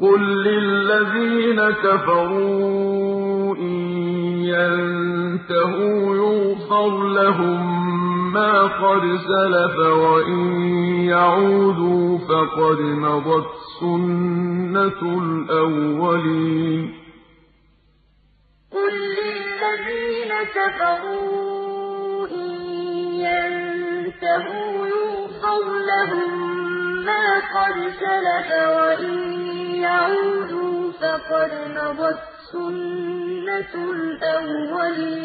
قُل لِّلَّذِينَ كَفَرُوا إِن يَنتَهُوا يُغْفَرْ لَهُم مَّا قَدْ سَلَفَ وَإِن يَعُودُوا فَقَدْ مَضَتْ سُنَّتُ الْأَوَّلِينَ قُل لِّلَّذِينَ كَفَرُوا إِن يَنتَهُوا يُغْفَرْ لَهُم مَّا قَدْ سَلَفَ وَإِن فَقَدْ مَضَتْ سُنَّتُ الْأَوَّلِينَ